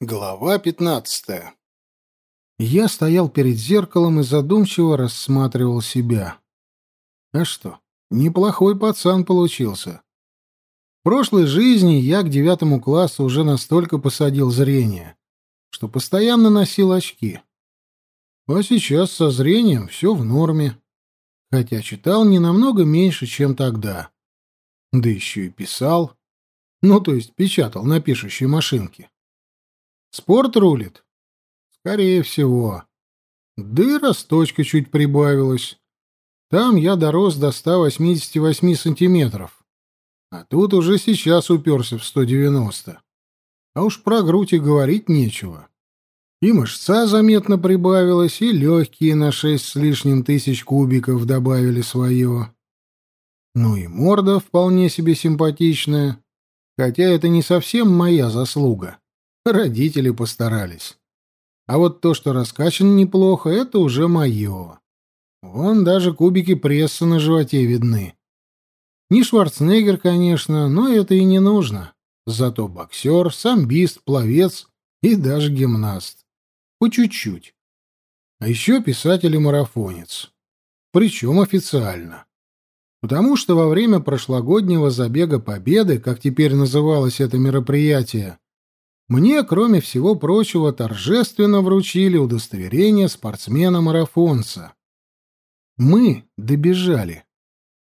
Глава пятнадцатая Я стоял перед зеркалом и задумчиво рассматривал себя. А что, неплохой пацан получился. В прошлой жизни я к девятому классу уже настолько посадил зрение, что постоянно носил очки. А сейчас со зрением все в норме, хотя читал не намного меньше, чем тогда. Да еще и писал. Ну, то есть печатал на пишущей машинке. Спорт рулит? Скорее всего. Да и росточка чуть прибавилась. Там я дорос до 188 сантиметров. А тут уже сейчас уперся в 190. А уж про грудь и говорить нечего. И мышца заметно прибавилась, и легкие на шесть с лишним тысяч кубиков добавили свое. Ну и морда вполне себе симпатичная, хотя это не совсем моя заслуга. Родители постарались. А вот то, что раскачан неплохо, это уже мое. Вон даже кубики пресса на животе видны. Не Шварценеггер, конечно, но это и не нужно. Зато боксер, самбист, пловец и даже гимнаст. По чуть-чуть. А еще писатель и марафонец. Причем официально. Потому что во время прошлогоднего забега Победы, как теперь называлось это мероприятие, мне, кроме всего прочего, торжественно вручили удостоверение спортсмена-марафонца. Мы добежали.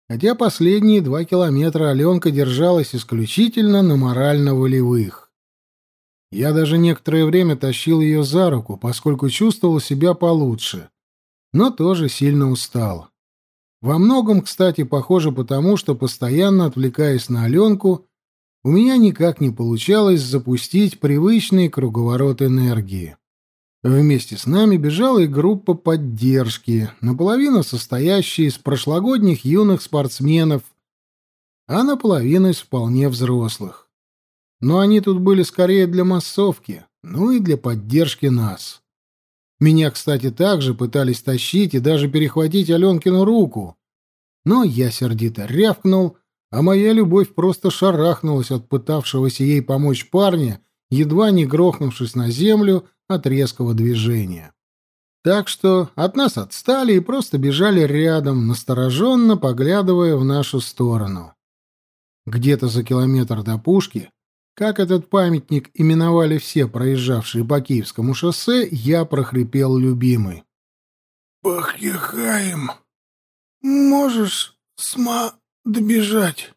Хотя последние два километра Аленка держалась исключительно на морально-волевых. Я даже некоторое время тащил ее за руку, поскольку чувствовал себя получше, но тоже сильно устал. Во многом, кстати, похоже потому, что, постоянно отвлекаясь на Аленку, у меня никак не получалось запустить привычный круговорот энергии. Вместе с нами бежала и группа поддержки, наполовину состоящая из прошлогодних юных спортсменов, а наполовину из вполне взрослых. Но они тут были скорее для массовки, ну и для поддержки нас. Меня, кстати, также пытались тащить и даже перехватить Аленкину руку, но я сердито рявкнул — а моя любовь просто шарахнулась от пытавшегося ей помочь парня, едва не грохнувшись на землю от резкого движения. Так что от нас отстали и просто бежали рядом, настороженно поглядывая в нашу сторону. Где-то за километр до пушки, как этот памятник именовали все проезжавшие по Киевскому шоссе, я прохрипел любимый. «Пахихаем, можешь сма добежать.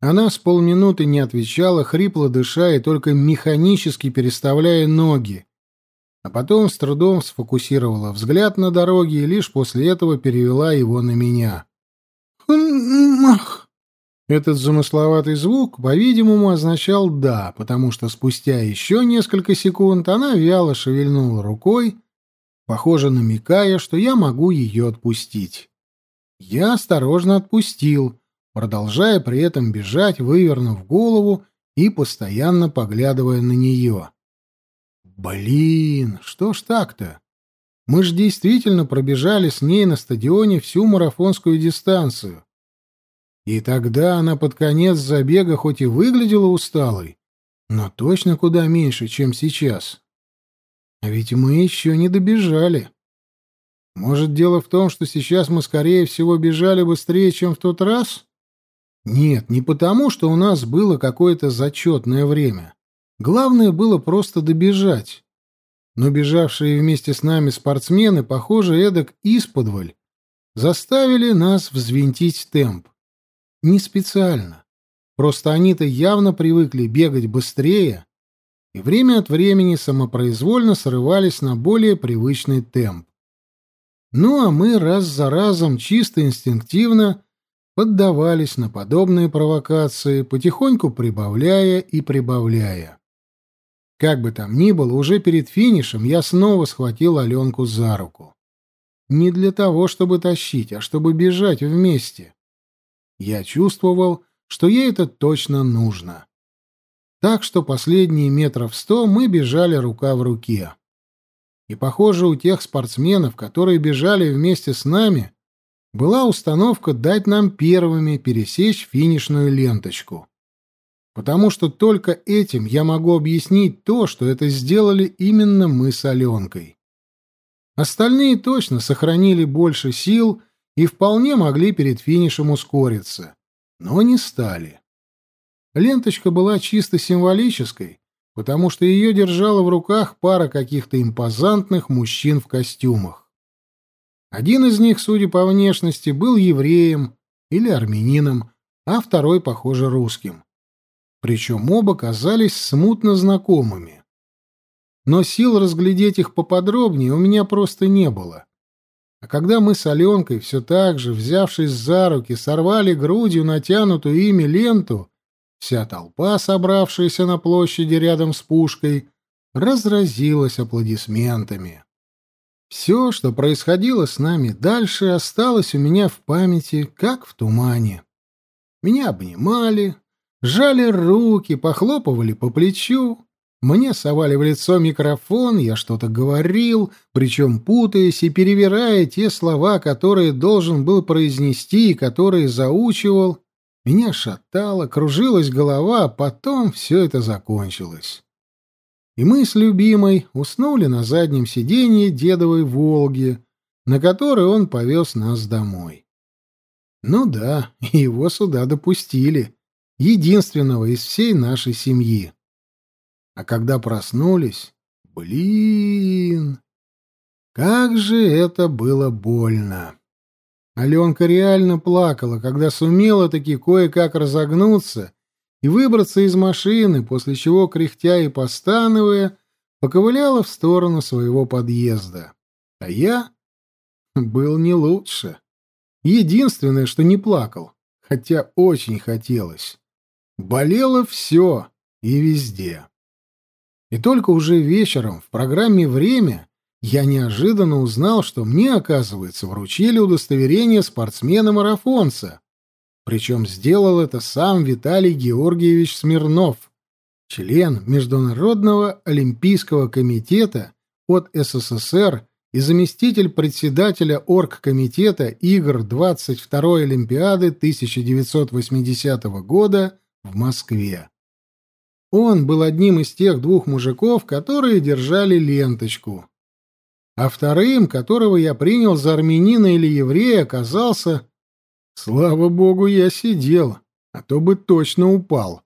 Она с полминуты не отвечала, хрипло дыша и только механически переставляя ноги, а потом с трудом сфокусировала взгляд на дороге и лишь после этого перевела его на меня. «Мах!» Этот замысловатый звук, по-видимому, означал «да», потому что спустя еще несколько секунд она вяло шевельнула рукой, похоже, намекая, что я могу ее отпустить. Я осторожно отпустил, продолжая при этом бежать, вывернув голову и постоянно поглядывая на нее. Блин, что ж так-то? Мы же действительно пробежали с ней на стадионе всю марафонскую дистанцию. И тогда она под конец забега хоть и выглядела усталой, но точно куда меньше, чем сейчас. А ведь мы еще не добежали. Может, дело в том, что сейчас мы, скорее всего, бежали быстрее, чем в тот раз? Нет, не потому, что у нас было какое-то зачетное время. Главное было просто добежать. Но бежавшие вместе с нами спортсмены, похоже, эдак исподволь, заставили нас взвинтить темп. Не специально. Просто они-то явно привыкли бегать быстрее и время от времени самопроизвольно срывались на более привычный темп. Ну а мы раз за разом чисто инстинктивно поддавались на подобные провокации, потихоньку прибавляя и прибавляя. Как бы там ни было, уже перед финишем я снова схватил Аленку за руку. Не для того, чтобы тащить, а чтобы бежать вместе. Я чувствовал, что ей это точно нужно. Так что последние метров сто мы бежали рука в руке. И, похоже, у тех спортсменов, которые бежали вместе с нами, была установка дать нам первыми пересечь финишную ленточку. потому что только этим я могу объяснить то, что это сделали именно мы с Аленкой. Остальные точно сохранили больше сил и вполне могли перед финишем ускориться, но не стали. Ленточка была чисто символической, потому что ее держала в руках пара каких-то импозантных мужчин в костюмах. Один из них, судя по внешности, был евреем или армянином, а второй, похоже, русским. Причем оба казались смутно знакомыми. Но сил разглядеть их поподробнее у меня просто не было. А когда мы с Аленкой все так же, взявшись за руки, сорвали грудью натянутую ими ленту, Вся толпа, собравшаяся на площади рядом с пушкой, разразилась аплодисментами. Все, что происходило с нами дальше, осталось у меня в памяти, как в тумане. Меня обнимали, жали руки, похлопывали по плечу. Мне совали в лицо микрофон, я что-то говорил, причем путаясь и перевирая те слова, которые должен был произнести и которые заучивал, меня шатало, кружилась голова, а потом все это закончилось. И мы с любимой уснули на заднем сиденье дедовой «Волги», на которой он повез нас домой. Ну да, его сюда допустили, единственного из всей нашей семьи. А когда проснулись, блин, как же это было больно. Аленка реально плакала, когда сумела таки кое-как разогнуться и выбраться из машины, после чего, кряхтя и постановая, поковыляла в сторону своего подъезда. А я был не лучше. Единственное, что не плакал, хотя очень хотелось. Болело все и везде. И только уже вечером в программе «Время» я неожиданно узнал, что мне, оказывается, вручили удостоверение спортсмена-марафонца. Причем сделал это сам Виталий Георгиевич Смирнов, член Международного олимпийского комитета от СССР и заместитель председателя оргкомитета игр 22-й Олимпиады 1980 года в Москве. Он был одним из тех двух мужиков, которые держали ленточку а вторым, которого я принял за армянина или еврея, оказался... Слава богу, я сидел, а то бы точно упал.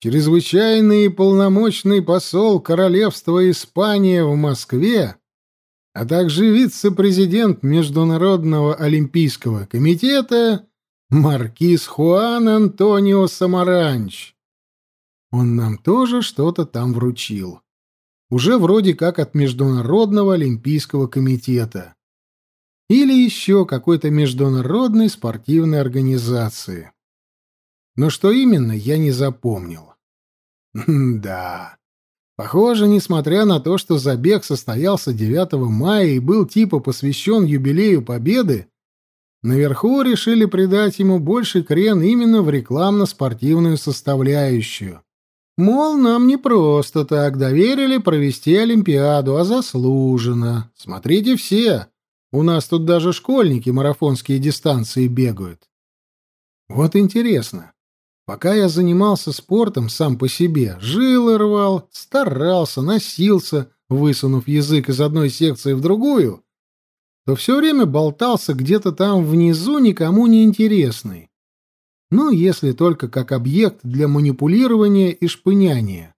Чрезвычайный и полномочный посол Королевства Испания в Москве, а также вице-президент Международного олимпийского комитета маркиз Хуан Антонио Самаранч. Он нам тоже что-то там вручил уже вроде как от Международного олимпийского комитета или еще какой-то международной спортивной организации. Но что именно, я не запомнил. да. Похоже, несмотря на то, что забег состоялся 9 мая и был типа посвящен юбилею Победы, наверху решили придать ему больше крен именно в рекламно-спортивную составляющую. Мол, нам не просто так доверили провести Олимпиаду, а заслуженно. Смотрите все. У нас тут даже школьники марафонские дистанции бегают. Вот интересно. Пока я занимался спортом сам по себе, жил и рвал, старался, носился, высунув язык из одной секции в другую, то все время болтался где-то там внизу никому не интересный. Ну, если только как объект для манипулирования и шпыняния.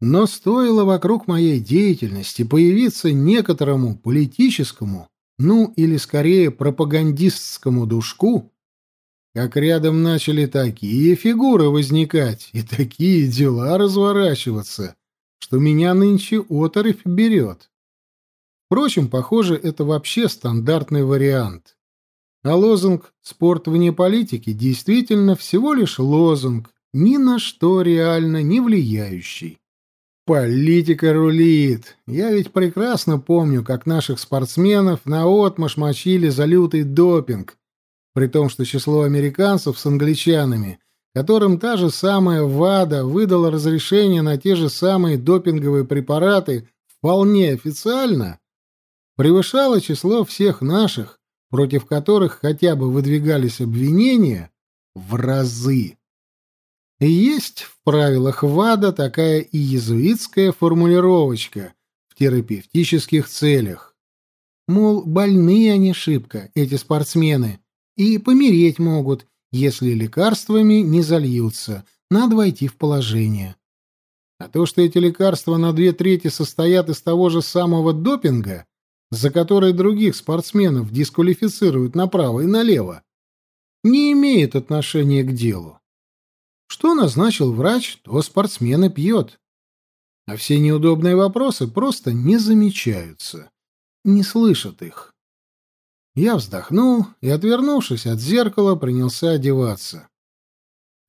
Но стоило вокруг моей деятельности появиться некоторому политическому, ну или скорее пропагандистскому душку, как рядом начали такие фигуры возникать и такие дела разворачиваться, что меня нынче оторопь берет. Впрочем, похоже, это вообще стандартный вариант. А лозунг «спорт вне политики» действительно всего лишь лозунг, ни на что реально не влияющий. Политика рулит. Я ведь прекрасно помню, как наших спортсменов наотмашь мочили за лютый допинг, при том, что число американцев с англичанами, которым та же самая ВАДА выдала разрешение на те же самые допинговые препараты вполне официально, превышало число всех наших, против которых хотя бы выдвигались обвинения, в разы. Есть в правилах ВАДА такая и езуитская формулировочка в терапевтических целях. Мол, больные они шибко, эти спортсмены, и помереть могут, если лекарствами не зальются, надо войти в положение. А то, что эти лекарства на две трети состоят из того же самого допинга, за который других спортсменов дисквалифицируют направо и налево, не имеет отношения к делу. Что назначил врач, то спортсмен и пьет. А все неудобные вопросы просто не замечаются, не слышат их. Я вздохнул и, отвернувшись от зеркала, принялся одеваться.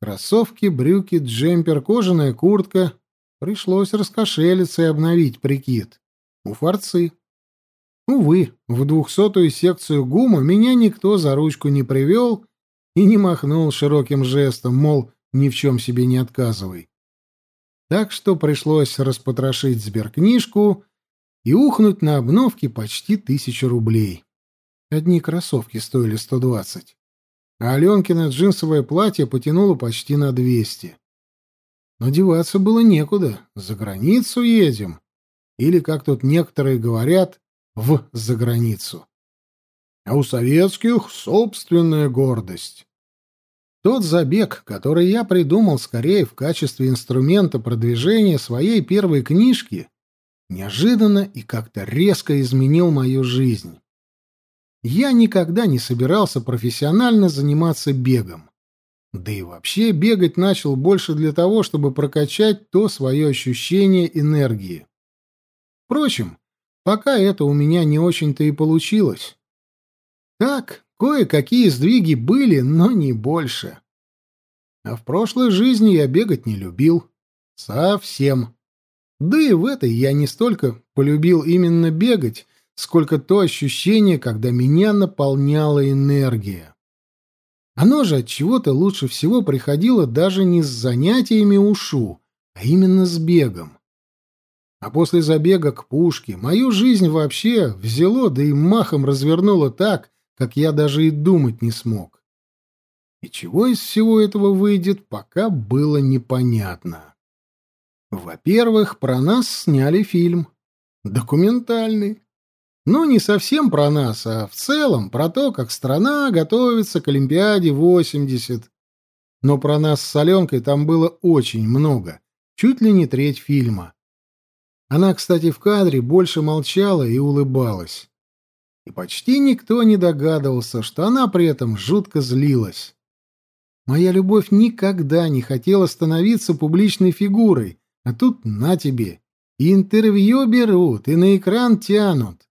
Кроссовки, брюки, джемпер, кожаная куртка. Пришлось раскошелиться и обновить прикид. У форцы. Увы, в двухсотую секцию ГУМа меня никто за ручку не привел и не махнул широким жестом, мол, ни в чем себе не отказывай. Так что пришлось распотрошить сберкнижку и ухнуть на обновки почти тысячу рублей. Одни кроссовки стоили сто двадцать, а Аленкино джинсовое платье потянуло почти на двести. Но деваться было некуда, за границу едем. Или, как тут некоторые говорят, в заграницу. А у советских собственная гордость. Тот забег, который я придумал скорее в качестве инструмента продвижения своей первой книжки, неожиданно и как-то резко изменил мою жизнь. Я никогда не собирался профессионально заниматься бегом. Да и вообще бегать начал больше для того, чтобы прокачать то свое ощущение энергии. Впрочем, пока это у меня не очень-то и получилось. Так, Кое-какие сдвиги были, но не больше. А в прошлой жизни я бегать не любил. Совсем. Да и в этой я не столько полюбил именно бегать, сколько то ощущение, когда меня наполняла энергия. Оно же от чего-то лучше всего приходило даже не с занятиями ушу, а именно с бегом. А после забега к пушке мою жизнь вообще взяло, да и махом развернуло так, как я даже и думать не смог. И чего из всего этого выйдет, пока было непонятно. Во-первых, про нас сняли фильм. Документальный. Ну, не совсем про нас, а в целом про то, как страна готовится к Олимпиаде 80. Но про нас с Аленкой там было очень много, чуть ли не треть фильма. Она, кстати, в кадре больше молчала и улыбалась и почти никто не догадывался, что она при этом жутко злилась. Моя любовь никогда не хотела становиться публичной фигурой, а тут на тебе. И интервью берут, и на экран тянут.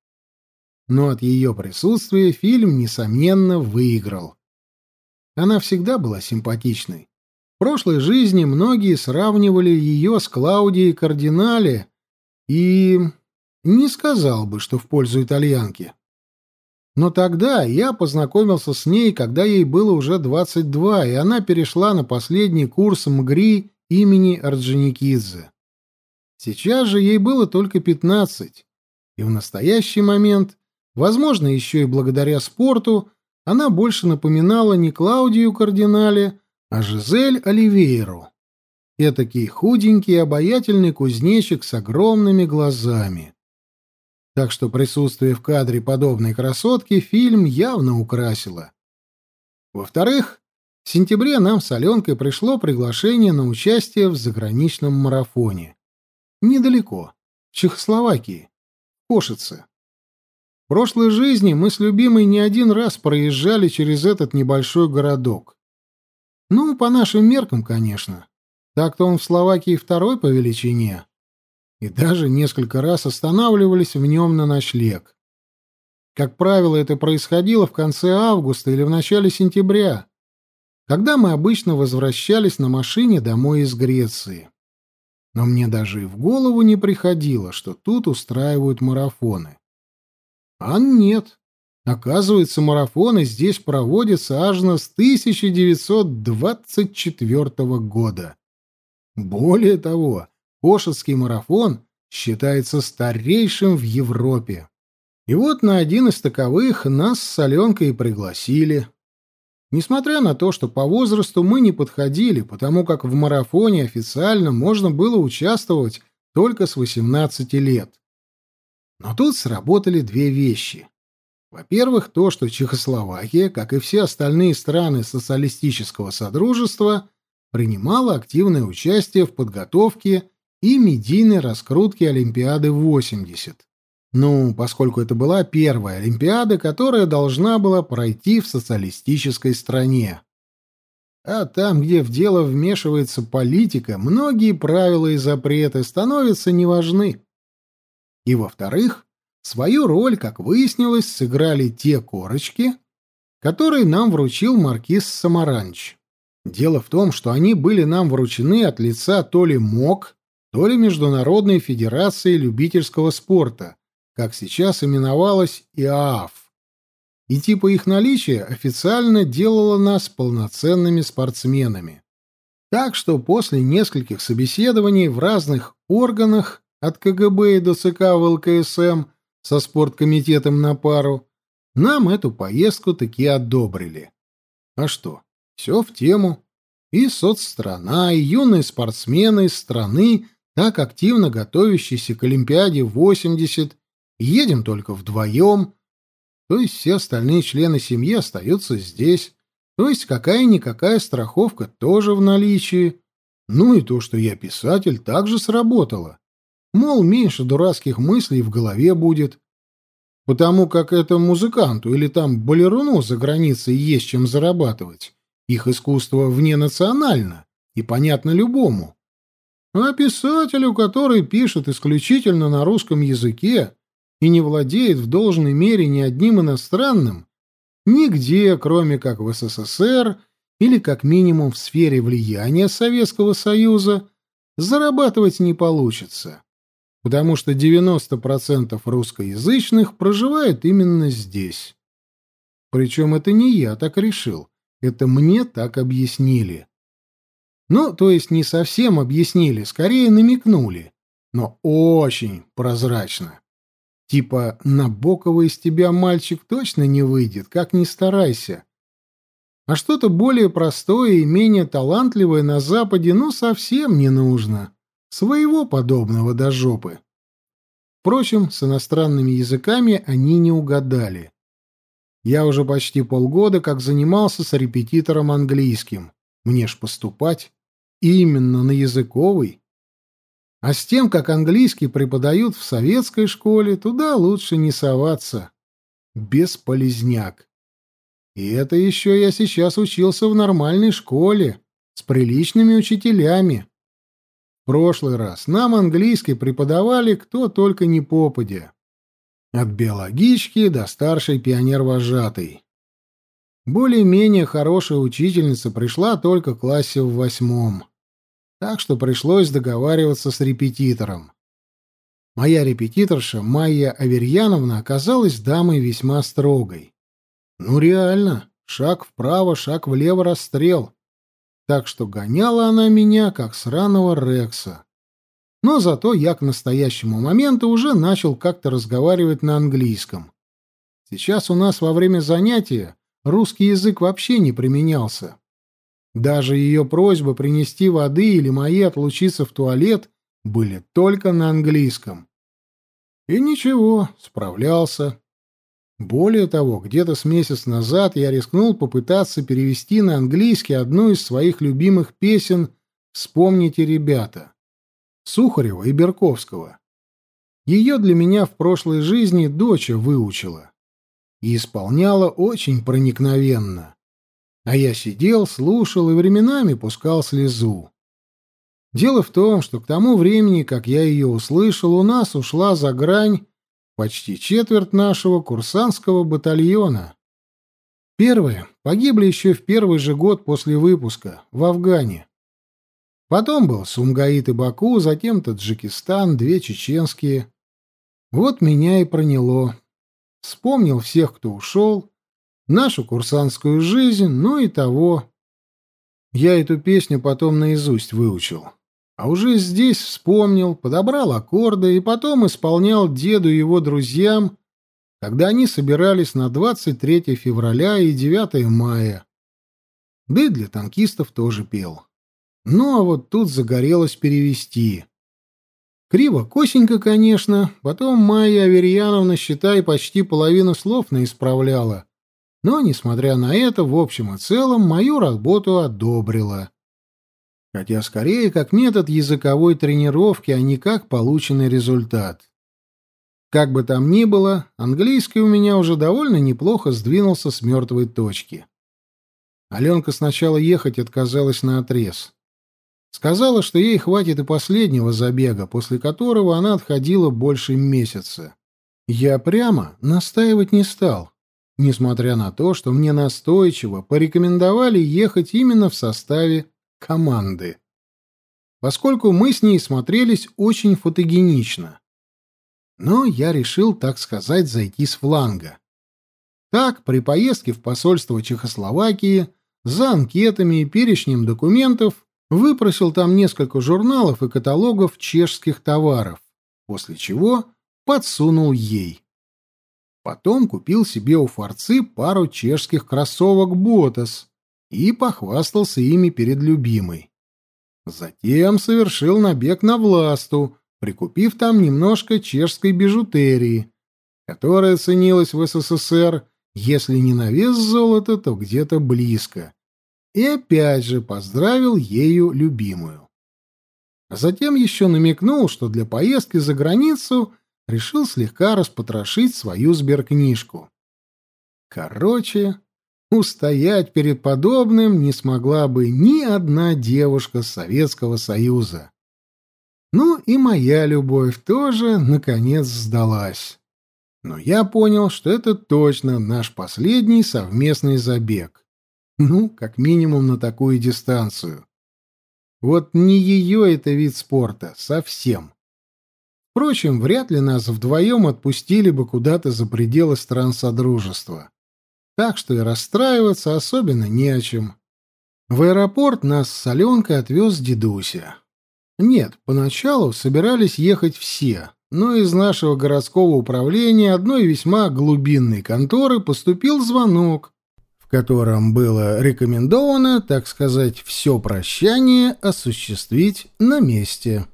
Но от ее присутствия фильм, несомненно, выиграл. Она всегда была симпатичной. В прошлой жизни многие сравнивали ее с Клаудией Кардинале, и не сказал бы, что в пользу итальянки. Но тогда я познакомился с ней, когда ей было уже 22, и она перешла на последний курс МГРИ имени Орджоникидзе. Сейчас же ей было только 15, и в настоящий момент, возможно, еще и благодаря спорту, она больше напоминала не Клаудию Кардинале, а Жизель Оливейру. Этакий худенький обаятельный кузнечик с огромными глазами так что присутствие в кадре подобной красотки фильм явно украсило. Во-вторых, в сентябре нам с Аленкой пришло приглашение на участие в заграничном марафоне. Недалеко, в Чехословакии, в Кошице. В прошлой жизни мы с любимой не один раз проезжали через этот небольшой городок. Ну, по нашим меркам, конечно. Так-то он в Словакии второй по величине, и даже несколько раз останавливались в нем на ночлег. Как правило, это происходило в конце августа или в начале сентября, когда мы обычно возвращались на машине домой из Греции. Но мне даже и в голову не приходило, что тут устраивают марафоны. А нет. Оказывается, марафоны здесь проводятся аж с 1924 года. Более того, Кошетский марафон считается старейшим в Европе. И вот на один из таковых нас с Аленкой пригласили. Несмотря на то, что по возрасту мы не подходили, потому как в марафоне официально можно было участвовать только с 18 лет. Но тут сработали две вещи. Во-первых, то, что Чехословакия, как и все остальные страны социалистического содружества, принимала активное участие в подготовке и медийной раскрутке Олимпиады 80. Ну, поскольку это была первая Олимпиада, которая должна была пройти в социалистической стране. А там, где в дело вмешивается политика, многие правила и запреты становятся неважны. И, во-вторых, свою роль, как выяснилось, сыграли те корочки, которые нам вручил маркиз Самаранч. Дело в том, что они были нам вручены от лица то ли МОК, то ли Международной Федерации любительского спорта, как сейчас именовалась ИААФ. И типа их наличия официально делало нас полноценными спортсменами. Так что после нескольких собеседований в разных органах, от КГБ и до ЦК ВЛКСМ со спорткомитетом на пару, нам эту поездку таки одобрили. А что, все в тему. И соцстрана, и юные спортсмены из страны, так активно готовящиеся к Олимпиаде 80, едем только вдвоем, то есть все остальные члены семьи остаются здесь, то есть какая-никакая страховка тоже в наличии. Ну и то, что я писатель, также сработало. Мол, меньше дурацких мыслей в голове будет. Потому как это музыканту или там балеруну за границей есть чем зарабатывать. Их искусство вне национально и понятно любому. А писателю, который пишет исключительно на русском языке, и не владеет в должной мере ни одним иностранным, нигде, кроме как в СССР или как минимум в сфере влияния Советского Союза, зарабатывать не получится, потому что 90% русскоязычных проживает именно здесь. Причем это не я так решил, это мне так объяснили. Ну, то есть не совсем объяснили, скорее намекнули, но очень прозрачно. Типа Набокова из тебя мальчик точно не выйдет, как ни старайся. А что-то более простое и менее талантливое на Западе ну совсем не нужно. Своего подобного до жопы. Впрочем, с иностранными языками они не угадали. Я уже почти полгода как занимался с репетитором английским. Мне ж поступать именно на языковый. А с тем, как английский преподают в советской школе, туда лучше не соваться. Бесполезняк. И это еще я сейчас учился в нормальной школе, с приличными учителями. В прошлый раз нам английский преподавали кто только не попадя. От биологички до старшей пионер-вожатой. Более-менее хорошая учительница пришла только в классе в восьмом так что пришлось договариваться с репетитором. Моя репетиторша Майя Аверьяновна оказалась дамой весьма строгой. Ну реально, шаг вправо, шаг влево расстрел. Так что гоняла она меня, как сраного Рекса. Но зато я к настоящему моменту уже начал как-то разговаривать на английском. Сейчас у нас во время занятия русский язык вообще не применялся. Даже ее просьбы принести воды или мои отлучиться в туалет были только на английском. И ничего, справлялся. Более того, где-то с месяц назад я рискнул попытаться перевести на английский одну из своих любимых песен «Вспомните, ребята» Сухарева и Берковского. Ее для меня в прошлой жизни доча выучила и исполняла очень проникновенно. А я сидел, слушал и временами пускал слезу. Дело в том, что к тому времени, как я ее услышал, у нас ушла за грань почти четверть нашего курсантского батальона. Первые погибли еще в первый же год после выпуска, в Афгане. Потом был Сумгаит и Баку, затем Таджикистан, две чеченские. Вот меня и проняло. Вспомнил всех, кто ушел, нашу курсантскую жизнь, ну и того. Я эту песню потом наизусть выучил. А уже здесь вспомнил, подобрал аккорды и потом исполнял деду и его друзьям, когда они собирались на 23 февраля и 9 мая. Да и для танкистов тоже пел. Ну, а вот тут загорелось перевести. Криво, косенько, конечно. Потом Майя Аверьяновна, считай, почти половину слов наисправляла. Но, несмотря на это, в общем и целом, мою работу одобрила. Хотя скорее как метод языковой тренировки, а не как полученный результат. Как бы там ни было, английский у меня уже довольно неплохо сдвинулся с мертвой точки. Аленка сначала ехать отказалась на отрез. Сказала, что ей хватит и последнего забега, после которого она отходила больше месяца. Я прямо настаивать не стал, несмотря на то, что мне настойчиво порекомендовали ехать именно в составе команды. Поскольку мы с ней смотрелись очень фотогенично. Но я решил, так сказать, зайти с фланга. Так, при поездке в посольство Чехословакии, за анкетами и перечнем документов, выпросил там несколько журналов и каталогов чешских товаров, после чего подсунул ей. Потом купил себе у форцы пару чешских кроссовок «Ботас» и похвастался ими перед любимой. Затем совершил набег на Власту, прикупив там немножко чешской бижутерии, которая ценилась в СССР, если не на вес золота, то где-то близко. И опять же поздравил ею любимую. А затем еще намекнул, что для поездки за границу решил слегка распотрошить свою сберкнижку. Короче, устоять перед подобным не смогла бы ни одна девушка Советского Союза. Ну и моя любовь тоже, наконец, сдалась. Но я понял, что это точно наш последний совместный забег. Ну, как минимум на такую дистанцию. Вот не ее это вид спорта, совсем. Впрочем, вряд ли нас вдвоем отпустили бы куда-то за пределы стран Содружества. Так что и расстраиваться особенно не о чем. В аэропорт нас с Аленкой отвез дедуся. Нет, поначалу собирались ехать все, но из нашего городского управления одной весьма глубинной конторы поступил звонок, в котором было рекомендовано, так сказать, все прощание осуществить на месте.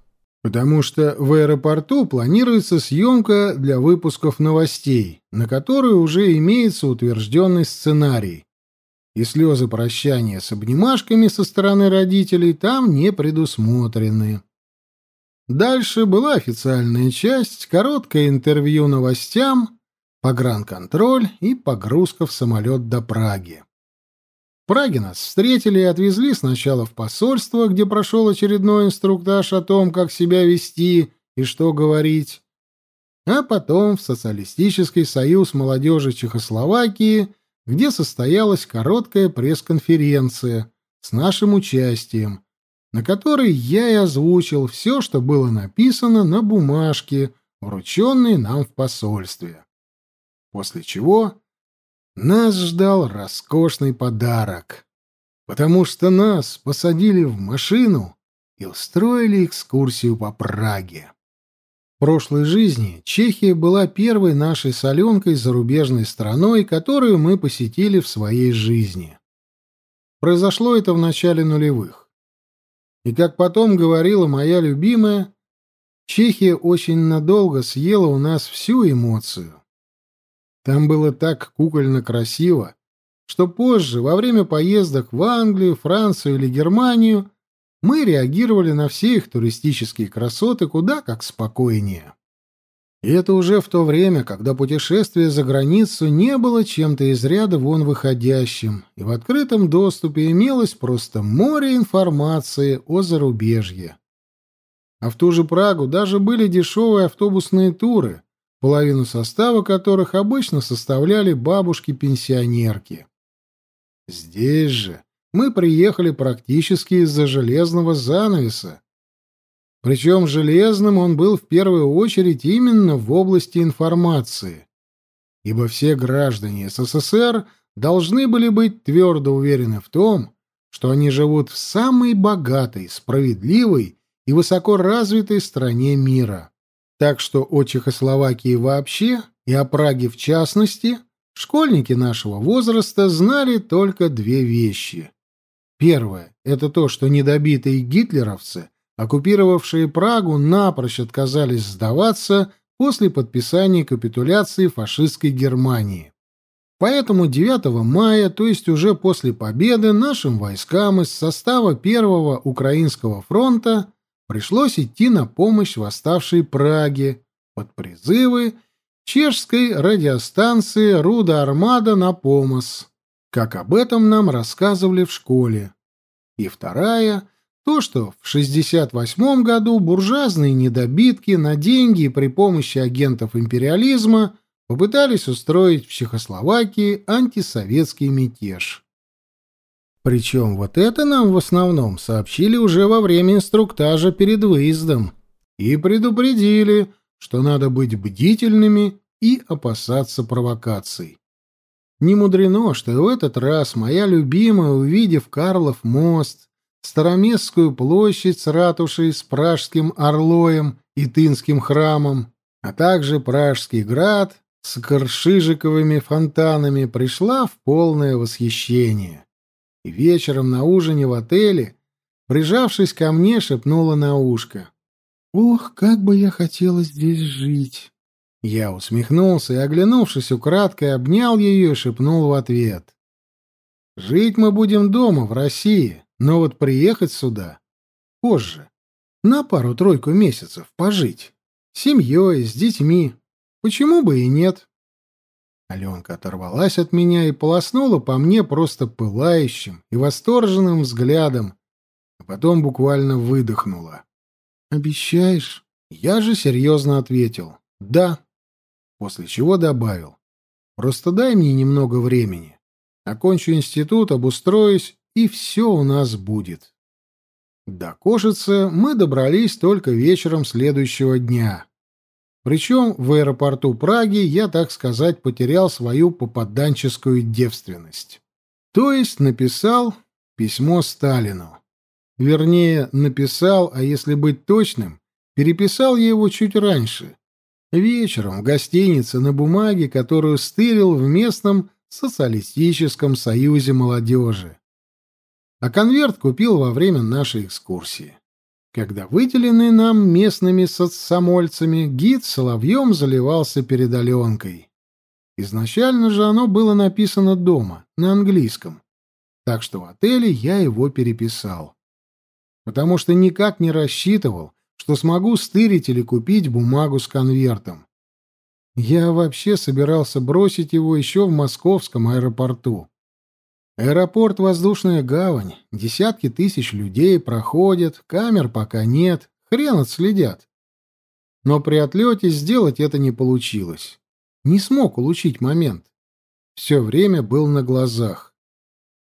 Потому что в аэропорту планируется съемка для выпусков новостей, на которую уже имеется утвержденный сценарий. И слезы прощания с обнимашками со стороны родителей там не предусмотрены. Дальше была официальная часть, короткое интервью новостям, погранконтроль и погрузка в самолет до Праги. В Праге нас встретили и отвезли сначала в посольство, где прошел очередной инструктаж о том, как себя вести и что говорить, а потом в Социалистический союз молодежи Чехословакии, где состоялась короткая пресс-конференция с нашим участием, на которой я и озвучил все, что было написано на бумажке, врученной нам в посольстве. После чего нас ждал роскошный подарок, потому что нас посадили в машину и устроили экскурсию по Праге. В прошлой жизни Чехия была первой нашей соленкой зарубежной страной, которую мы посетили в своей жизни. Произошло это в начале нулевых. И, как потом говорила моя любимая, Чехия очень надолго съела у нас всю эмоцию. Там было так кукольно красиво, что позже, во время поездок в Англию, Францию или Германию, мы реагировали на все их туристические красоты куда как спокойнее. И это уже в то время, когда путешествие за границу не было чем-то из ряда вон выходящим, и в открытом доступе имелось просто море информации о зарубежье. А в ту же Прагу даже были дешевые автобусные туры, половину состава которых обычно составляли бабушки-пенсионерки. Здесь же мы приехали практически из-за железного занавеса. Причем железным он был в первую очередь именно в области информации, ибо все граждане СССР должны были быть твердо уверены в том, что они живут в самой богатой, справедливой и высоко развитой стране мира. Так что о Чехословакии вообще и о Праге в частности школьники нашего возраста знали только две вещи. Первое — это то, что недобитые гитлеровцы, оккупировавшие Прагу, напрочь отказались сдаваться после подписания капитуляции фашистской Германии. Поэтому 9 мая, то есть уже после победы, нашим войскам из состава Первого Украинского фронта пришлось идти на помощь восставшей Праге под призывы чешской радиостанции «Руда Армада» на помощь, как об этом нам рассказывали в школе. И вторая — то, что в 1968 году буржуазные недобитки на деньги и при помощи агентов империализма попытались устроить в Чехословакии антисоветский мятеж. Причем вот это нам в основном сообщили уже во время инструктажа перед выездом и предупредили, что надо быть бдительными и опасаться провокаций. Не мудрено, что в этот раз моя любимая, увидев Карлов мост, Староместскую площадь с ратушей с Пражским Орлоем и Тынским храмом, а также Пражский град с Коршижиковыми фонтанами, пришла в полное восхищение. И вечером на ужине в отеле, прижавшись ко мне, шепнула на ушко. «Ох, как бы я хотела здесь жить!» Я усмехнулся и, оглянувшись украдкой, обнял ее и шепнул в ответ. «Жить мы будем дома, в России, но вот приехать сюда позже, на пару-тройку месяцев пожить, с семьей, с детьми. Почему бы и нет?» Аленка оторвалась от меня и полоснула по мне просто пылающим и восторженным взглядом, а потом буквально выдохнула. «Обещаешь?» Я же серьезно ответил «Да», после чего добавил «Просто дай мне немного времени. Окончу институт, обустроюсь, и все у нас будет». До Кошицы мы добрались только вечером следующего дня. Причем в аэропорту Праги я, так сказать, потерял свою попаданческую девственность. То есть написал письмо Сталину. Вернее, написал, а если быть точным, переписал я его чуть раньше. Вечером в гостинице на бумаге, которую стырил в местном социалистическом союзе молодежи. А конверт купил во время нашей экскурсии. Когда выделенный нам местными соцсомольцами гид соловьем заливался перед Аленкой. Изначально же оно было написано дома, на английском, так что в отеле я его переписал потому что никак не рассчитывал, что смогу стырить или купить бумагу с конвертом. Я вообще собирался бросить его еще в московском аэропорту. Аэропорт — воздушная гавань, десятки тысяч людей проходят, камер пока нет, хрен отследят. Но при отлете сделать это не получилось. Не смог улучшить момент. Все время был на глазах.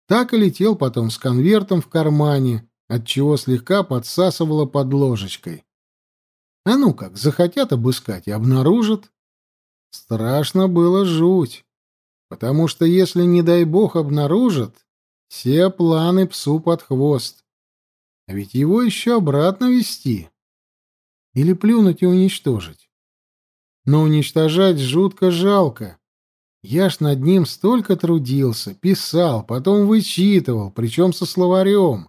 Так и летел потом с конвертом в кармане, отчего слегка подсасывало под ложечкой. А ну как, захотят обыскать и обнаружат. Страшно было жуть, потому что если, не дай бог, обнаружат, все планы псу под хвост. А ведь его еще обратно вести. Или плюнуть и уничтожить. Но уничтожать жутко жалко. Я ж над ним столько трудился, писал, потом вычитывал, причем со словарем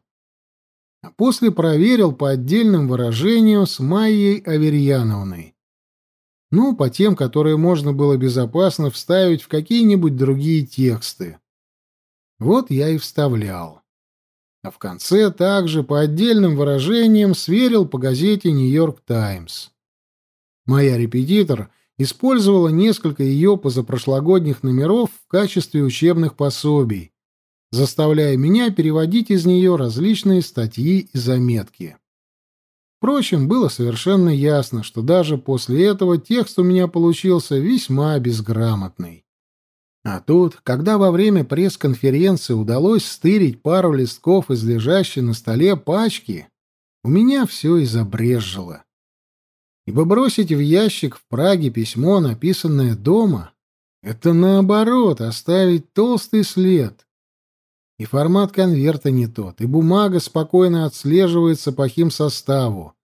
а после проверил по отдельным выражениям с Майей Аверьяновной. Ну, по тем, которые можно было безопасно вставить в какие-нибудь другие тексты. Вот я и вставлял. А в конце также по отдельным выражениям сверил по газете «Нью-Йорк Таймс». Моя репетитор использовала несколько ее позапрошлогодних номеров в качестве учебных пособий, заставляя меня переводить из нее различные статьи и заметки. Впрочем, было совершенно ясно, что даже после этого текст у меня получился весьма безграмотный. А тут, когда во время пресс-конференции удалось стырить пару листков из лежащей на столе пачки, у меня все и. Ибо бросить в ящик в Праге письмо, написанное дома, это наоборот оставить толстый след, и формат конверта не тот, и бумага спокойно отслеживается по химсоставу.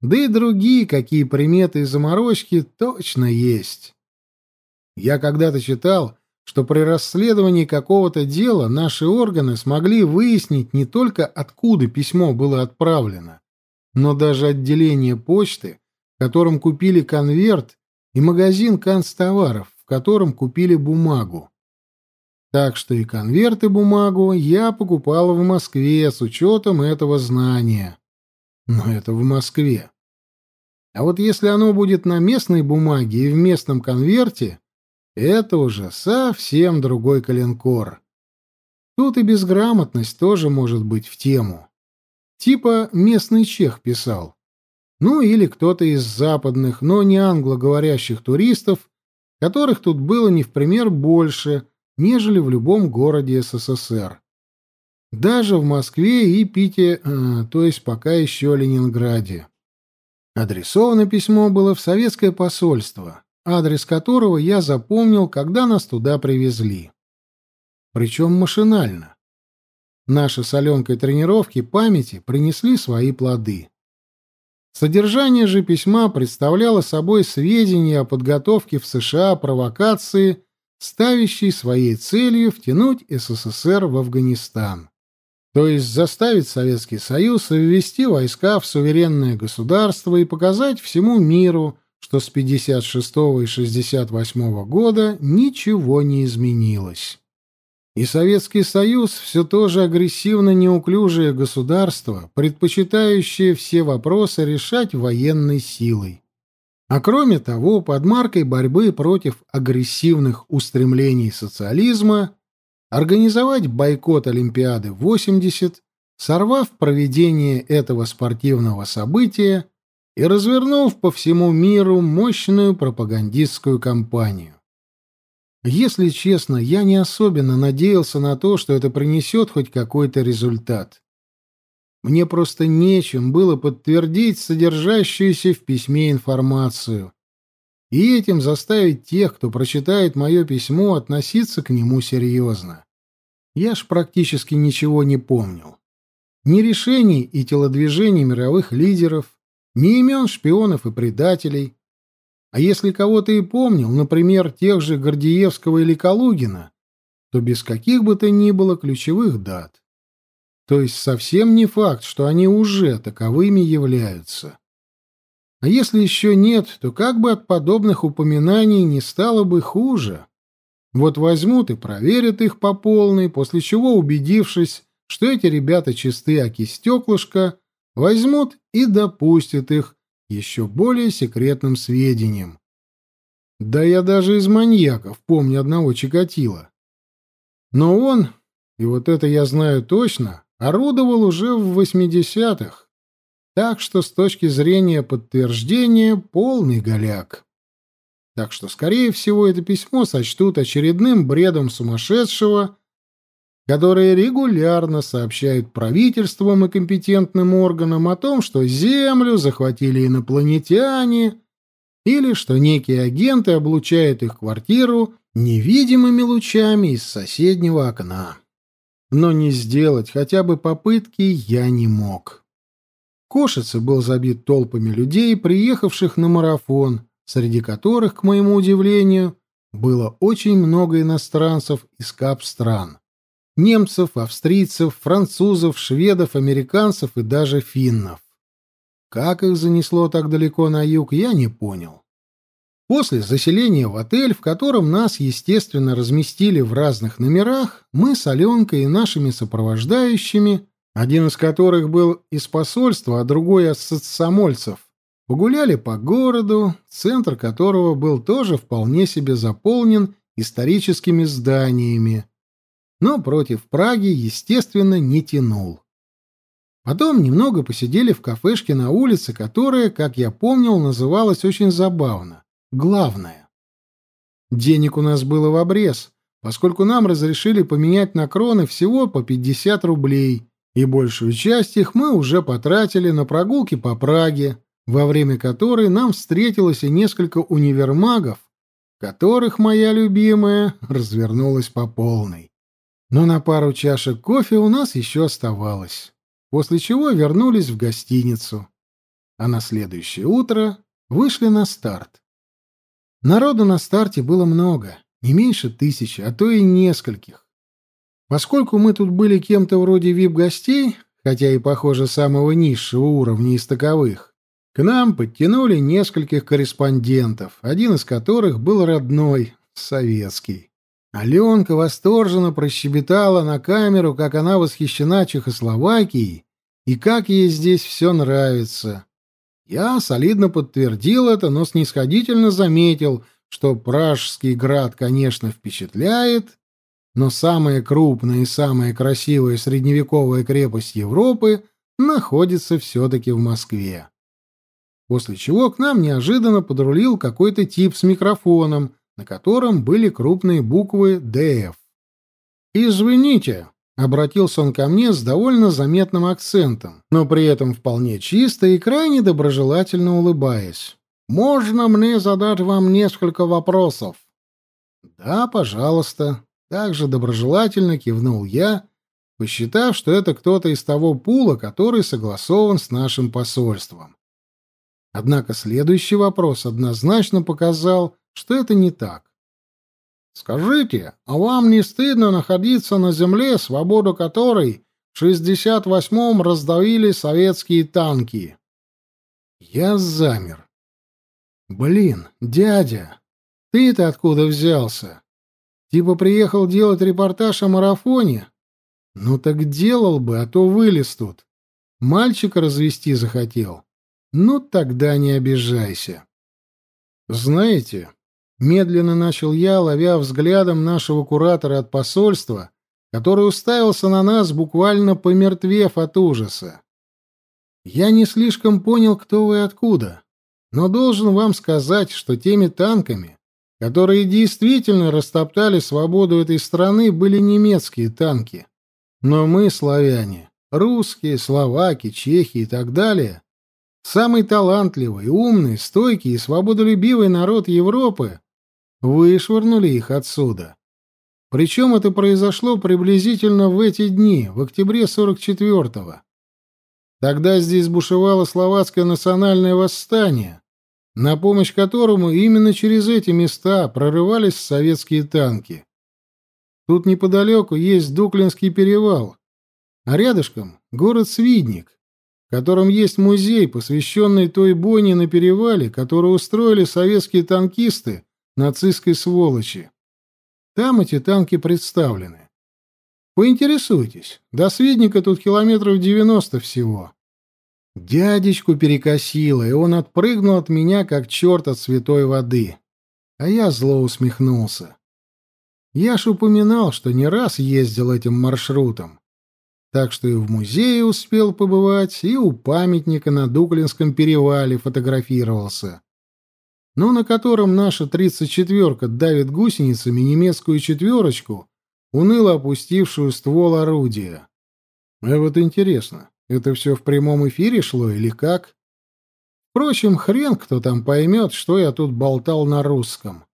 Да и другие какие приметы и заморочки точно есть. Я когда-то читал, что при расследовании какого-то дела наши органы смогли выяснить не только откуда письмо было отправлено, но даже отделение почты, в котором купили конверт, и магазин канцтоваров, в котором купили бумагу. Так что и конверт, и бумагу я покупал в Москве с учетом этого знания. Но это в Москве. А вот если оно будет на местной бумаге и в местном конверте, это уже совсем другой коленкор. Тут и безграмотность тоже может быть в тему. Типа местный чех писал. Ну или кто-то из западных, но не англоговорящих туристов, которых тут было не в пример больше, нежели в любом городе СССР. Даже в Москве и Пите, э, то есть пока еще Ленинграде. Адресовано письмо было в советское посольство, адрес которого я запомнил, когда нас туда привезли. Причем машинально. Наши с Аленкой тренировки памяти принесли свои плоды. Содержание же письма представляло собой сведения о подготовке в США провокации, ставящей своей целью втянуть СССР в Афганистан. То есть заставить Советский Союз ввести войска в суверенное государство и показать всему миру, что с 56 и 68 года ничего не изменилось. И Советский Союз все то же агрессивно неуклюжее государство, предпочитающее все вопросы решать военной силой. А кроме того, под маркой борьбы против агрессивных устремлений социализма организовать бойкот Олимпиады 80, сорвав проведение этого спортивного события и развернув по всему миру мощную пропагандистскую кампанию. Если честно, я не особенно надеялся на то, что это принесет хоть какой-то результат. Мне просто нечем было подтвердить содержащуюся в письме информацию, и этим заставить тех, кто прочитает мое письмо, относиться к нему серьезно. Я ж практически ничего не помнил. Ни решений и телодвижений мировых лидеров, ни имен шпионов и предателей. А если кого-то и помнил, например, тех же Гордеевского или Калугина, то без каких бы то ни было ключевых дат. То есть совсем не факт, что они уже таковыми являются. А если еще нет, то как бы от подобных упоминаний не стало бы хуже. Вот возьмут и проверят их по полной, после чего, убедившись, что эти ребята чисты аки стеклышко, возьмут и допустят их еще более секретным сведениям. Да я даже из маньяков помню одного Чикатила. Но он, и вот это я знаю точно, орудовал уже в 80-х. Так что с точки зрения подтверждения полный голяк. Так что, скорее всего, это письмо сочтут очередным бредом сумасшедшего, который регулярно сообщает правительствам и компетентным органам о том, что Землю захватили инопланетяне, или что некие агенты облучают их квартиру невидимыми лучами из соседнего окна но не сделать хотя бы попытки я не мог. Кошице был забит толпами людей, приехавших на марафон, среди которых, к моему удивлению, было очень много иностранцев из кап-стран. Немцев, австрийцев, французов, шведов, американцев и даже финнов. Как их занесло так далеко на юг, я не понял. После заселения в отель, в котором нас, естественно, разместили в разных номерах, мы с Аленкой и нашими сопровождающими, один из которых был из посольства, а другой от соцсомольцев, погуляли по городу, центр которого был тоже вполне себе заполнен историческими зданиями, но против Праги, естественно, не тянул. Потом немного посидели в кафешке на улице, которая, как я помнил, называлась очень забавно главное. Денег у нас было в обрез, поскольку нам разрешили поменять на кроны всего по 50 рублей, и большую часть их мы уже потратили на прогулки по Праге, во время которой нам встретилось и несколько универмагов, которых моя любимая развернулась по полной. Но на пару чашек кофе у нас еще оставалось, после чего вернулись в гостиницу. А на следующее утро вышли на старт. Народу на старте было много, Не меньше тысячи, а то и нескольких. Поскольку мы тут были кем-то вроде вип-гостей, хотя и, похоже, самого низшего уровня из таковых, к нам подтянули нескольких корреспондентов, один из которых был родной, советский. Аленка восторженно прощебетала на камеру, как она восхищена Чехословакией и как ей здесь все нравится. Я солидно подтвердил это, но снисходительно заметил, что Пражский град, конечно, впечатляет, но самая крупная и самая красивая средневековая крепость Европы находится все-таки в Москве. После чего к нам неожиданно подрулил какой-то тип с микрофоном, на котором были крупные буквы «ДФ». «Извините», — обратился он ко мне с довольно заметным акцентом, но при этом вполне чисто и крайне доброжелательно улыбаясь. «Можно мне задать вам несколько вопросов?» «Да, пожалуйста», также доброжелательно кивнул я, посчитав, что это кто-то из того пула, который согласован с нашим посольством. Однако следующий вопрос однозначно показал, что это не так. «Скажите, а вам не стыдно находиться на земле, свободу которой в 68-м раздавили советские танки?» Я замер. «Блин, дядя, ты-то откуда взялся?» Типа приехал делать репортаж о марафоне? Ну так делал бы, а то вылез тут. Мальчика развести захотел. Ну тогда не обижайся. Знаете, медленно начал я, ловя взглядом нашего куратора от посольства, который уставился на нас, буквально помертвев от ужаса. Я не слишком понял, кто вы и откуда, но должен вам сказать, что теми танками, которые действительно растоптали свободу этой страны, были немецкие танки. Но мы, славяне, русские, словаки, чехи и так далее, самый талантливый, умный, стойкий и свободолюбивый народ Европы, вышвырнули их отсюда. Причем это произошло приблизительно в эти дни, в октябре 44-го. Тогда здесь бушевало словацкое национальное восстание, на помощь которому именно через эти места прорывались советские танки. Тут неподалеку есть Дуклинский перевал, а рядышком город Свидник, в котором есть музей, посвященный той бойне на перевале, которую устроили советские танкисты нацистской сволочи. Там эти танки представлены. Поинтересуйтесь, до Свидника тут километров девяносто всего. Дядечку перекосило, и он отпрыгнул от меня, как черт от святой воды. А я зло усмехнулся. Я ж упоминал, что не раз ездил этим маршрутом. Так что и в музее успел побывать, и у памятника на Дуклинском перевале фотографировался. Но на котором наша тридцать четверка давит гусеницами немецкую четверочку, уныло опустившую ствол орудия. А вот интересно, это все в прямом эфире шло или как? Впрочем, хрен кто там поймет, что я тут болтал на русском.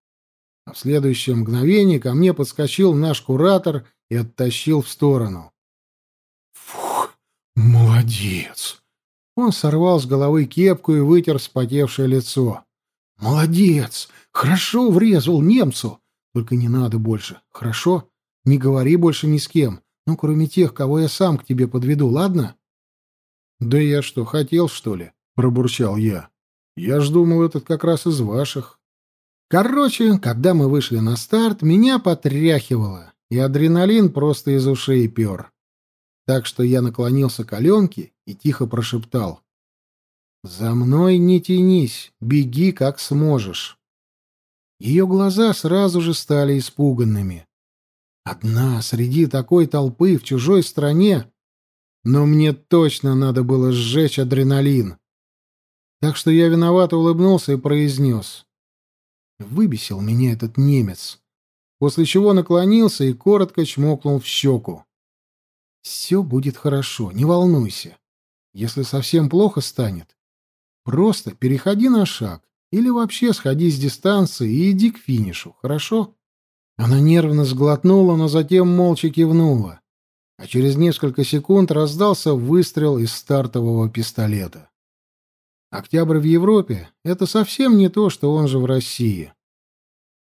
А в следующее мгновение ко мне подскочил наш куратор и оттащил в сторону. «Фух, молодец!» Он сорвал с головы кепку и вытер вспотевшее лицо. «Молодец! Хорошо врезал немцу! Только не надо больше, хорошо? Не говори больше ни с кем, ну, кроме тех, кого я сам к тебе подведу, ладно?» «Да я что, хотел, что ли?» — пробурчал я. «Я ж думал, этот как раз из ваших». Короче, когда мы вышли на старт, меня потряхивало, и адреналин просто из ушей пер. Так что я наклонился к Аленке и тихо прошептал. «За мной не тянись, беги как сможешь». Ее глаза сразу же стали испуганными. Одна среди такой толпы в чужой стране но мне точно надо было сжечь адреналин. Так что я виновато улыбнулся и произнес. Выбесил меня этот немец, после чего наклонился и коротко чмокнул в щеку. «Все будет хорошо, не волнуйся. Если совсем плохо станет, просто переходи на шаг или вообще сходи с дистанции и иди к финишу, хорошо?» Она нервно сглотнула, но затем молча кивнула а через несколько секунд раздался выстрел из стартового пистолета. Октябрь в Европе — это совсем не то, что он же в России.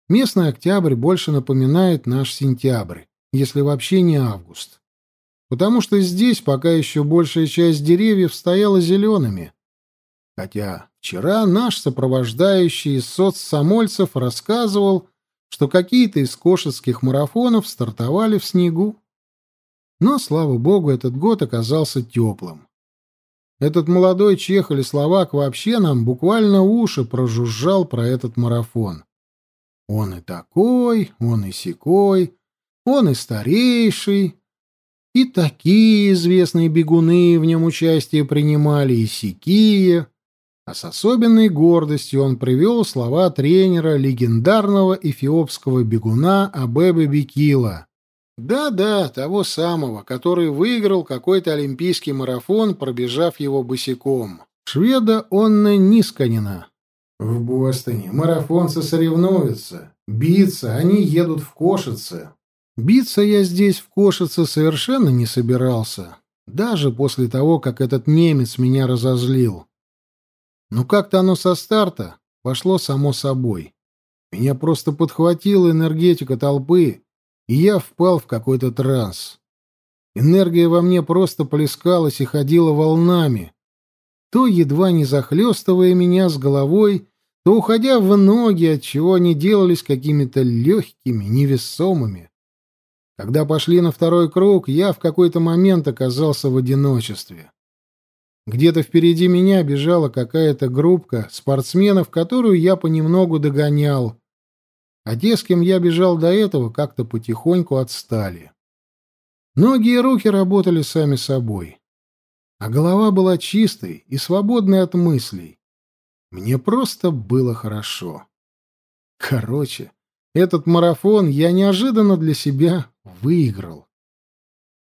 Местный октябрь больше напоминает наш сентябрь, если вообще не август. Потому что здесь пока еще большая часть деревьев стояла зелеными. Хотя вчера наш сопровождающий из соцсамольцев рассказывал, что какие-то из кошецких марафонов стартовали в снегу. Но, слава богу, этот год оказался теплым. Этот молодой чех или словак вообще нам буквально уши прожужжал про этот марафон. Он и такой, он и сякой, он и старейший, и такие известные бегуны в нем участие принимали, и сякие. А с особенной гордостью он привел слова тренера легендарного эфиопского бегуна Абебе Бекила. Да-да, того самого, который выиграл какой-то олимпийский марафон, пробежав его босиком. Шведа Онне Нисканина. В Бостоне марафонцы соревнуются. Биться они едут в Кошице. Биться я здесь в Кошице совершенно не собирался. Даже после того, как этот немец меня разозлил. Но как-то оно со старта пошло само собой. Меня просто подхватила энергетика толпы, и я впал в какой-то транс. Энергия во мне просто плескалась и ходила волнами, то едва не захлестывая меня с головой, то уходя в ноги, отчего они делались какими-то легкими, невесомыми. Когда пошли на второй круг, я в какой-то момент оказался в одиночестве. Где-то впереди меня бежала какая-то группка спортсменов, которую я понемногу догонял, а те, с кем я бежал до этого, как-то потихоньку отстали. Ноги и руки работали сами собой а голова была чистой и свободной от мыслей. Мне просто было хорошо. Короче, этот марафон я неожиданно для себя выиграл.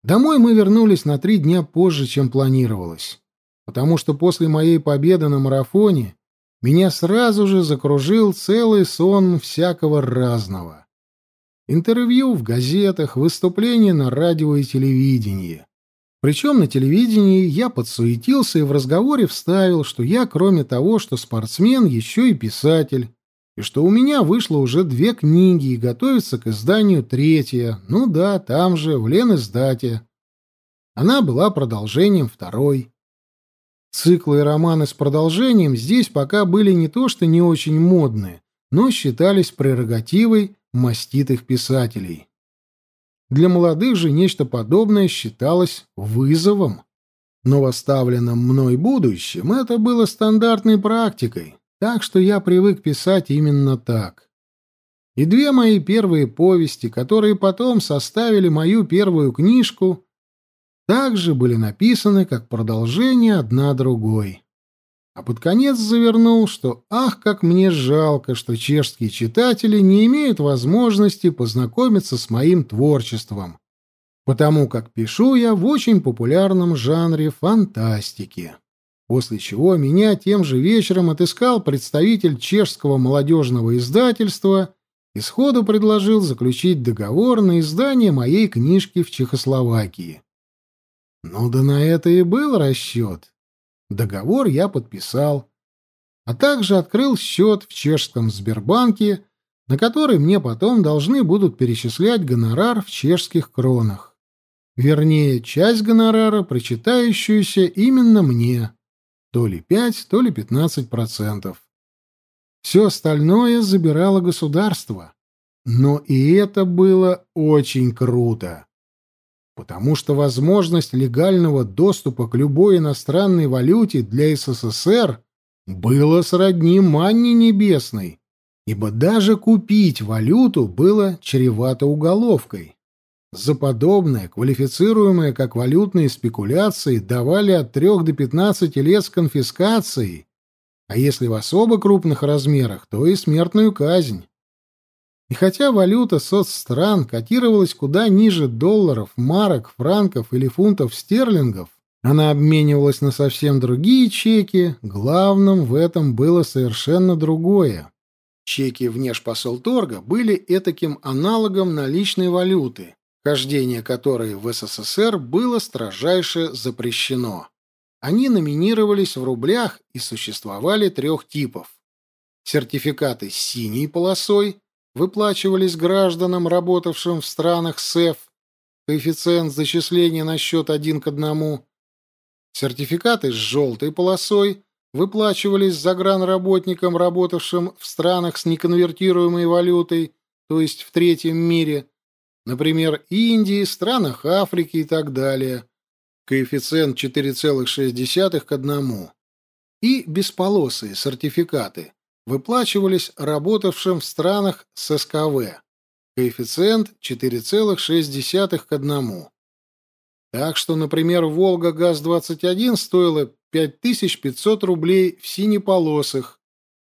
Домой мы вернулись на три дня позже, чем планировалось, потому что после моей победы на марафоне меня сразу же закружил целый сон всякого разного. Интервью в газетах, выступления на радио и телевидении. Причем на телевидении я подсуетился и в разговоре вставил, что я, кроме того, что спортсмен, еще и писатель, и что у меня вышло уже две книги и готовится к изданию третья, ну да, там же, в Лениздате. Она была продолжением второй. Циклы и романы с продолжением здесь пока были не то что не очень модные, но считались прерогативой маститых писателей. Для молодых же нечто подобное считалось вызовом. Но в оставленном мной будущем это было стандартной практикой, так что я привык писать именно так. И две мои первые повести, которые потом составили мою первую книжку, также были написаны как продолжение одна другой а под конец завернул, что «ах, как мне жалко, что чешские читатели не имеют возможности познакомиться с моим творчеством, потому как пишу я в очень популярном жанре фантастики». После чего меня тем же вечером отыскал представитель чешского молодежного издательства и сходу предложил заключить договор на издание моей книжки в Чехословакии. Ну да на это и был расчет. Договор я подписал, а также открыл счет в чешском Сбербанке, на который мне потом должны будут перечислять гонорар в чешских кронах. Вернее, часть гонорара, причитающуюся именно мне. То ли 5, то ли 15 процентов. Все остальное забирало государство. Но и это было очень круто потому что возможность легального доступа к любой иностранной валюте для СССР была сродни манне небесной, ибо даже купить валюту было чревато уголовкой. За подобное, квалифицируемое как валютные спекуляции, давали от 3 до 15 лет с конфискацией, а если в особо крупных размерах, то и смертную казнь. И хотя валюта соцстран котировалась куда ниже долларов, марок, франков или фунтов стерлингов, она обменивалась на совсем другие чеки, главным в этом было совершенно другое. Чеки внешпосолторга были этаким аналогом наличной валюты, хождение которой в СССР было строжайше запрещено. Они номинировались в рублях и существовали трех типов. Сертификаты с синей полосой, выплачивались гражданам, работавшим в странах СЭФ, коэффициент зачисления на счет один к одному. Сертификаты с желтой полосой выплачивались загранработникам, работавшим в странах с неконвертируемой валютой, то есть в третьем мире, например, Индии, странах Африки и так далее. Коэффициент 4,6 к 1. И бесполосые сертификаты выплачивались работавшим в странах с СКВ. Коэффициент 4,6 к 1. Так что, например, «Волга ГАЗ-21» стоила 5500 рублей в синеполосых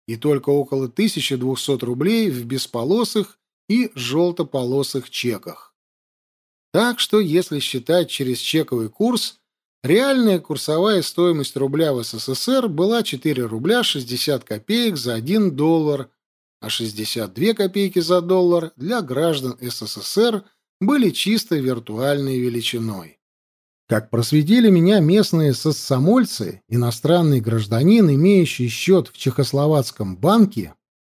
и только около 1200 рублей в бесполосых и желтополосых чеках. Так что, если считать через чековый курс, реальная курсовая стоимость рубля в СССР была 4 рубля 60 копеек за 1 доллар, а 62 копейки за доллар для граждан СССР были чисто виртуальной величиной. Как просветили меня местные соцсомольцы, иностранный гражданин, имеющий счет в Чехословацком банке,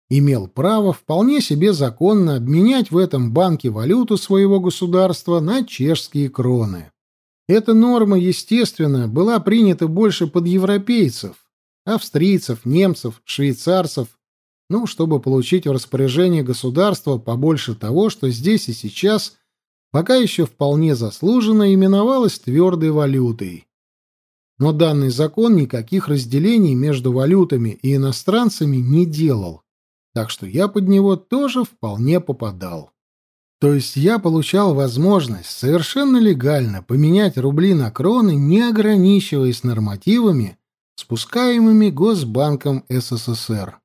имел право вполне себе законно обменять в этом банке валюту своего государства на чешские кроны. Эта норма, естественно, была принята больше под европейцев, австрийцев, немцев, швейцарцев, ну, чтобы получить в распоряжение государства побольше того, что здесь и сейчас – пока еще вполне заслуженно именовалась твердой валютой. Но данный закон никаких разделений между валютами и иностранцами не делал, так что я под него тоже вполне попадал. То есть я получал возможность совершенно легально поменять рубли на кроны, не ограничиваясь нормативами, спускаемыми Госбанком СССР.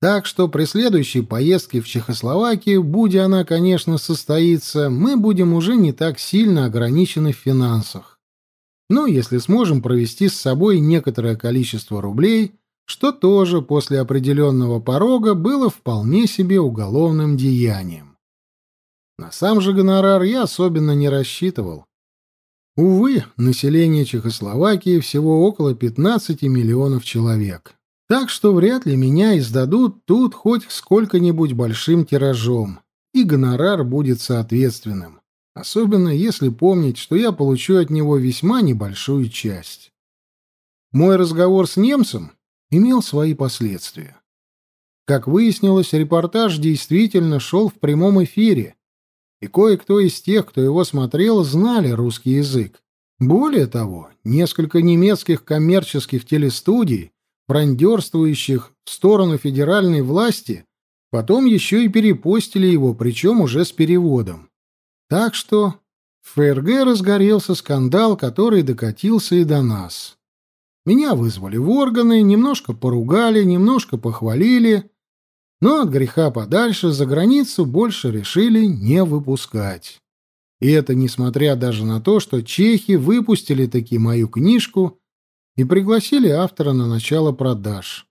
Так что при следующей поездке в Чехословакию, будь она, конечно, состоится, мы будем уже не так сильно ограничены в финансах. Ну, если сможем провести с собой некоторое количество рублей, что тоже после определенного порога было вполне себе уголовным деянием. На сам же гонорар я особенно не рассчитывал. Увы, население Чехословакии всего около 15 миллионов человек. Так что вряд ли меня издадут тут хоть сколько-нибудь большим тиражом, и гонорар будет соответственным, особенно если помнить, что я получу от него весьма небольшую часть. Мой разговор с немцем имел свои последствия. Как выяснилось, репортаж действительно шел в прямом эфире, и кое-кто из тех, кто его смотрел, знали русский язык. Более того, несколько немецких коммерческих телестудий брандерствующих в сторону федеральной власти, потом еще и перепостили его, причем уже с переводом. Так что в ФРГ разгорелся скандал, который докатился и до нас. Меня вызвали в органы, немножко поругали, немножко похвалили, но от греха подальше за границу больше решили не выпускать. И это несмотря даже на то, что чехи выпустили таки мою книжку и пригласили автора на начало продаж.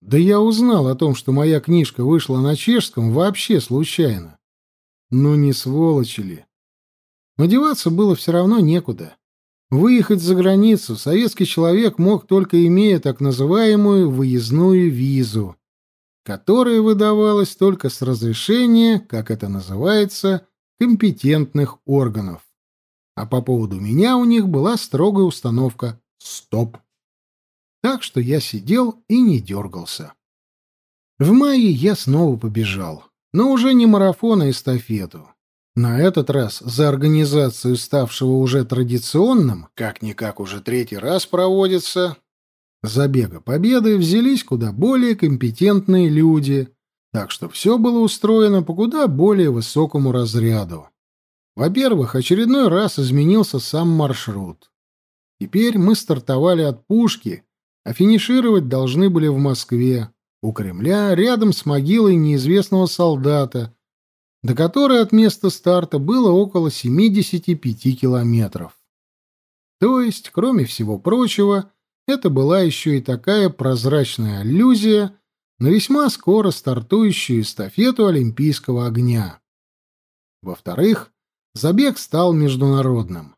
Да я узнал о том, что моя книжка вышла на чешском, вообще случайно. Ну не сволочи ли. Но было все равно некуда. Выехать за границу советский человек мог только имея так называемую выездную визу, которая выдавалась только с разрешения, как это называется, компетентных органов. А по поводу меня у них была строгая установка Стоп. Так что я сидел и не дергался. В мае я снова побежал, но уже не марафон, а эстафету. На этот раз за организацию, ставшего уже традиционным, как-никак уже третий раз проводится, забега победы взялись куда более компетентные люди, так что все было устроено по куда более высокому разряду. Во-первых, очередной раз изменился сам маршрут. Теперь мы стартовали от пушки, а финишировать должны были в Москве, у Кремля, рядом с могилой неизвестного солдата, до которой от места старта было около 75 километров. То есть, кроме всего прочего, это была еще и такая прозрачная аллюзия на весьма скоро стартующую эстафету Олимпийского огня. Во-вторых, забег стал международным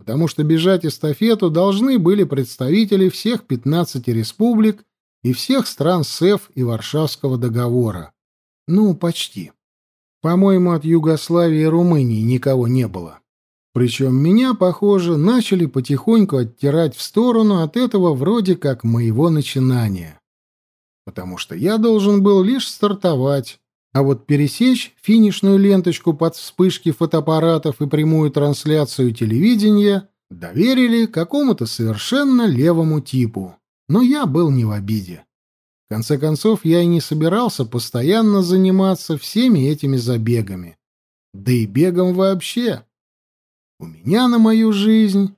потому что бежать эстафету должны были представители всех 15 республик и всех стран СЭФ и Варшавского договора. Ну, почти. По-моему, от Югославии и Румынии никого не было. Причем меня, похоже, начали потихоньку оттирать в сторону от этого вроде как моего начинания. Потому что я должен был лишь стартовать, а вот пересечь финишную ленточку под вспышки фотоаппаратов и прямую трансляцию телевидения доверили какому-то совершенно левому типу. Но я был не в обиде. В конце концов, я и не собирался постоянно заниматься всеми этими забегами. Да и бегом вообще. У меня на мою жизнь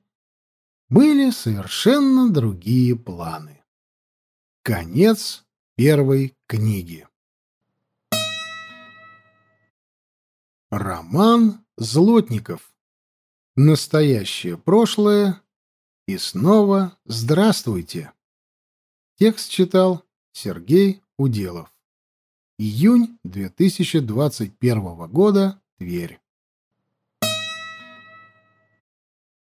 были совершенно другие планы. Конец первой книги. Роман Злотников. Настоящее прошлое и снова здравствуйте. Текст читал Сергей Уделов. Июнь 2021 года. Тверь.